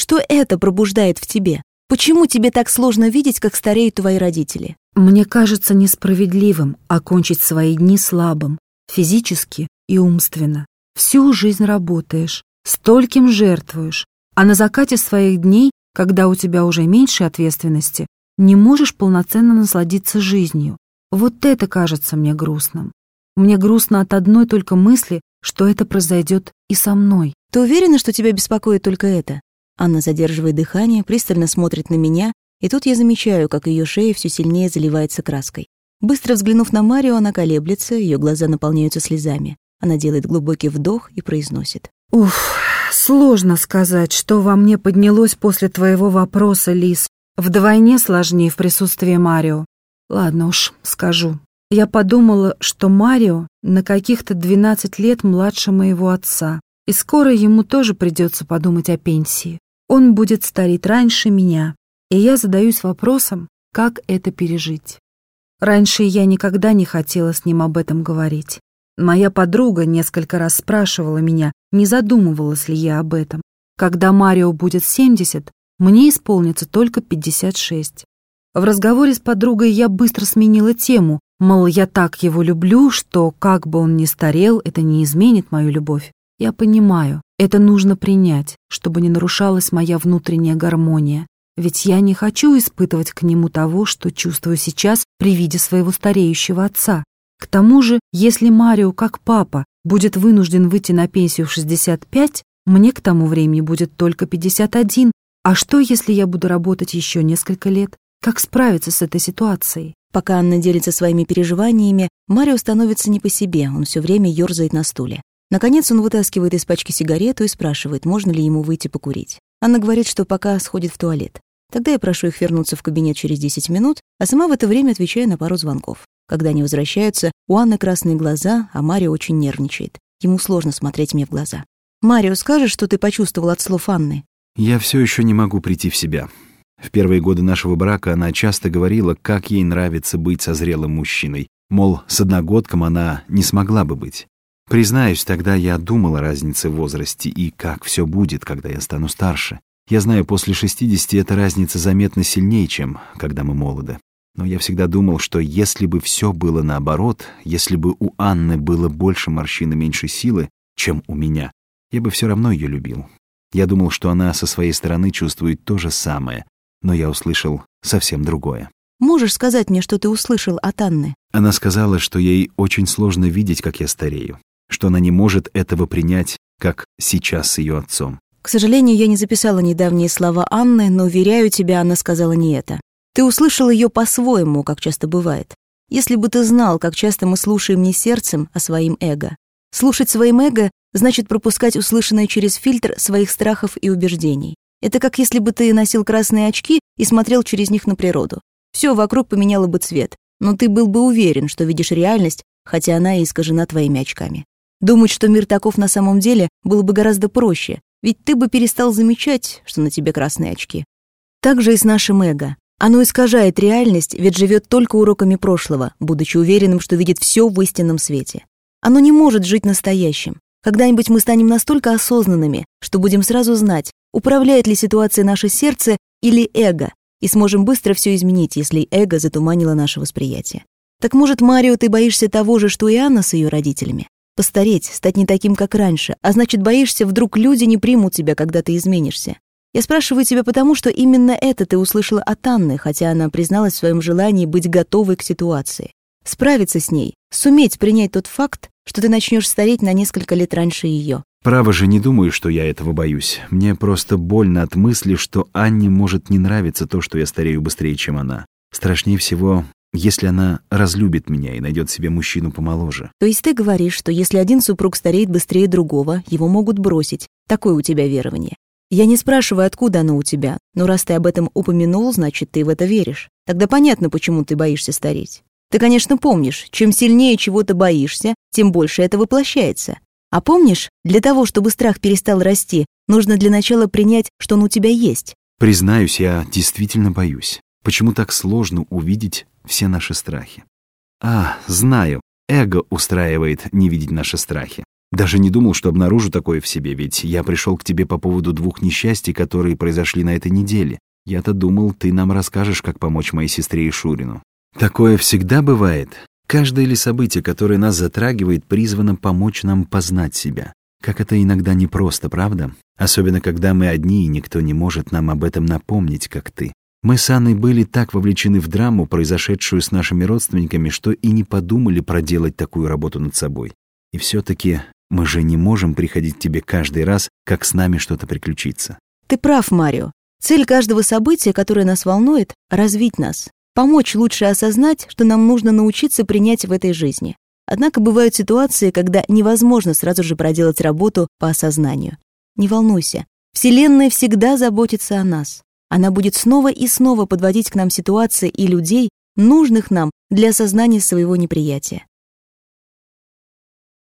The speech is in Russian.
Что это пробуждает в тебе? Почему тебе так сложно видеть, как стареют твои родители? Мне кажется несправедливым окончить свои дни слабым, физически и умственно. Всю жизнь работаешь, стольким жертвуешь, а на закате своих дней, когда у тебя уже меньше ответственности, не можешь полноценно насладиться жизнью. Вот это кажется мне грустным. Мне грустно от одной только мысли, что это произойдет и со мной. Ты уверена, что тебя беспокоит только это? Анна задерживает дыхание, пристально смотрит на меня, и тут я замечаю, как ее шея все сильнее заливается краской. Быстро взглянув на Марио, она колеблется, ее глаза наполняются слезами. Она делает глубокий вдох и произносит. Уф, сложно сказать, что во мне поднялось после твоего вопроса, Лис. Вдвойне сложнее в присутствии Марио. Ладно уж, скажу. Я подумала, что Марио на каких-то 12 лет младше моего отца, и скоро ему тоже придется подумать о пенсии. Он будет стареть раньше меня, и я задаюсь вопросом, как это пережить. Раньше я никогда не хотела с ним об этом говорить. Моя подруга несколько раз спрашивала меня, не задумывалась ли я об этом. Когда Марио будет 70, мне исполнится только 56. В разговоре с подругой я быстро сменила тему, мол, я так его люблю, что как бы он ни старел, это не изменит мою любовь. Я понимаю, это нужно принять, чтобы не нарушалась моя внутренняя гармония. Ведь я не хочу испытывать к нему того, что чувствую сейчас при виде своего стареющего отца. К тому же, если Марио, как папа, будет вынужден выйти на пенсию в 65, мне к тому времени будет только 51. А что, если я буду работать еще несколько лет? Как справиться с этой ситуацией? Пока Анна делится своими переживаниями, Марио становится не по себе, он все время ёрзает на стуле. Наконец он вытаскивает из пачки сигарету и спрашивает, можно ли ему выйти покурить. Анна говорит, что пока сходит в туалет. Тогда я прошу их вернуться в кабинет через 10 минут, а сама в это время отвечаю на пару звонков. Когда они возвращаются, у Анны красные глаза, а Марио очень нервничает. Ему сложно смотреть мне в глаза. «Марио, скажешь, что ты почувствовал от слов Анны?» Я все еще не могу прийти в себя. В первые годы нашего брака она часто говорила, как ей нравится быть со зрелым мужчиной. Мол, с одногодком она не смогла бы быть. Признаюсь, тогда я думал о разнице в возрасте и как все будет, когда я стану старше. Я знаю, после 60 эта разница заметно сильнее, чем когда мы молоды. Но я всегда думал, что если бы все было наоборот, если бы у Анны было больше морщин и меньше силы, чем у меня, я бы все равно ее любил. Я думал, что она со своей стороны чувствует то же самое, но я услышал совсем другое. «Можешь сказать мне, что ты услышал от Анны?» Она сказала, что ей очень сложно видеть, как я старею, что она не может этого принять, как сейчас с ее отцом. К сожалению, я не записала недавние слова Анны, но, уверяю тебя, она сказала не это. Ты услышал ее по-своему, как часто бывает. Если бы ты знал, как часто мы слушаем не сердцем, а своим эго. Слушать своим эго значит пропускать услышанное через фильтр своих страхов и убеждений. Это как если бы ты носил красные очки и смотрел через них на природу. Все вокруг поменяло бы цвет, но ты был бы уверен, что видишь реальность, хотя она и искажена твоими очками. Думать, что мир таков на самом деле, было бы гораздо проще, ведь ты бы перестал замечать, что на тебе красные очки. Так же и с нашим эго. Оно искажает реальность, ведь живет только уроками прошлого, будучи уверенным, что видит все в истинном свете. Оно не может жить настоящим. Когда-нибудь мы станем настолько осознанными, что будем сразу знать, управляет ли ситуация наше сердце или эго, и сможем быстро все изменить, если эго затуманило наше восприятие. Так может, Марио, ты боишься того же, что и Анна с ее родителями? Постареть, стать не таким, как раньше, а значит, боишься, вдруг люди не примут тебя, когда ты изменишься. Я спрашиваю тебя потому, что именно это ты услышала от Анны, хотя она призналась в своем желании быть готовой к ситуации. Справиться с ней, суметь принять тот факт, что ты начнешь стареть на несколько лет раньше ее. Право же, не думаю, что я этого боюсь. Мне просто больно от мысли, что Анне может не нравиться то, что я старею быстрее, чем она. Страшнее всего, если она разлюбит меня и найдет себе мужчину помоложе. То есть ты говоришь, что если один супруг стареет быстрее другого, его могут бросить. Такое у тебя верование. Я не спрашиваю, откуда оно у тебя, но раз ты об этом упомянул, значит, ты в это веришь. Тогда понятно, почему ты боишься стареть. Ты, конечно, помнишь, чем сильнее чего-то боишься, тем больше это воплощается. А помнишь, для того, чтобы страх перестал расти, нужно для начала принять, что он у тебя есть. Признаюсь, я действительно боюсь. Почему так сложно увидеть все наши страхи? А, знаю, эго устраивает не видеть наши страхи. Даже не думал, что обнаружу такое в себе, ведь я пришел к тебе по поводу двух несчастий, которые произошли на этой неделе. Я-то думал, ты нам расскажешь, как помочь моей сестре и Шурину. Такое всегда бывает. Каждое ли событие, которое нас затрагивает, призвано помочь нам познать себя. Как это иногда непросто, правда? Особенно, когда мы одни, и никто не может нам об этом напомнить, как ты. Мы с Анной были так вовлечены в драму, произошедшую с нашими родственниками, что и не подумали проделать такую работу над собой. И все-таки мы же не можем приходить к тебе каждый раз, как с нами что-то приключится. Ты прав, Марио. Цель каждого события, которое нас волнует — развить нас. Помочь лучше осознать, что нам нужно научиться принять в этой жизни. Однако бывают ситуации, когда невозможно сразу же проделать работу по осознанию. Не волнуйся. Вселенная всегда заботится о нас. Она будет снова и снова подводить к нам ситуации и людей, нужных нам для осознания своего неприятия.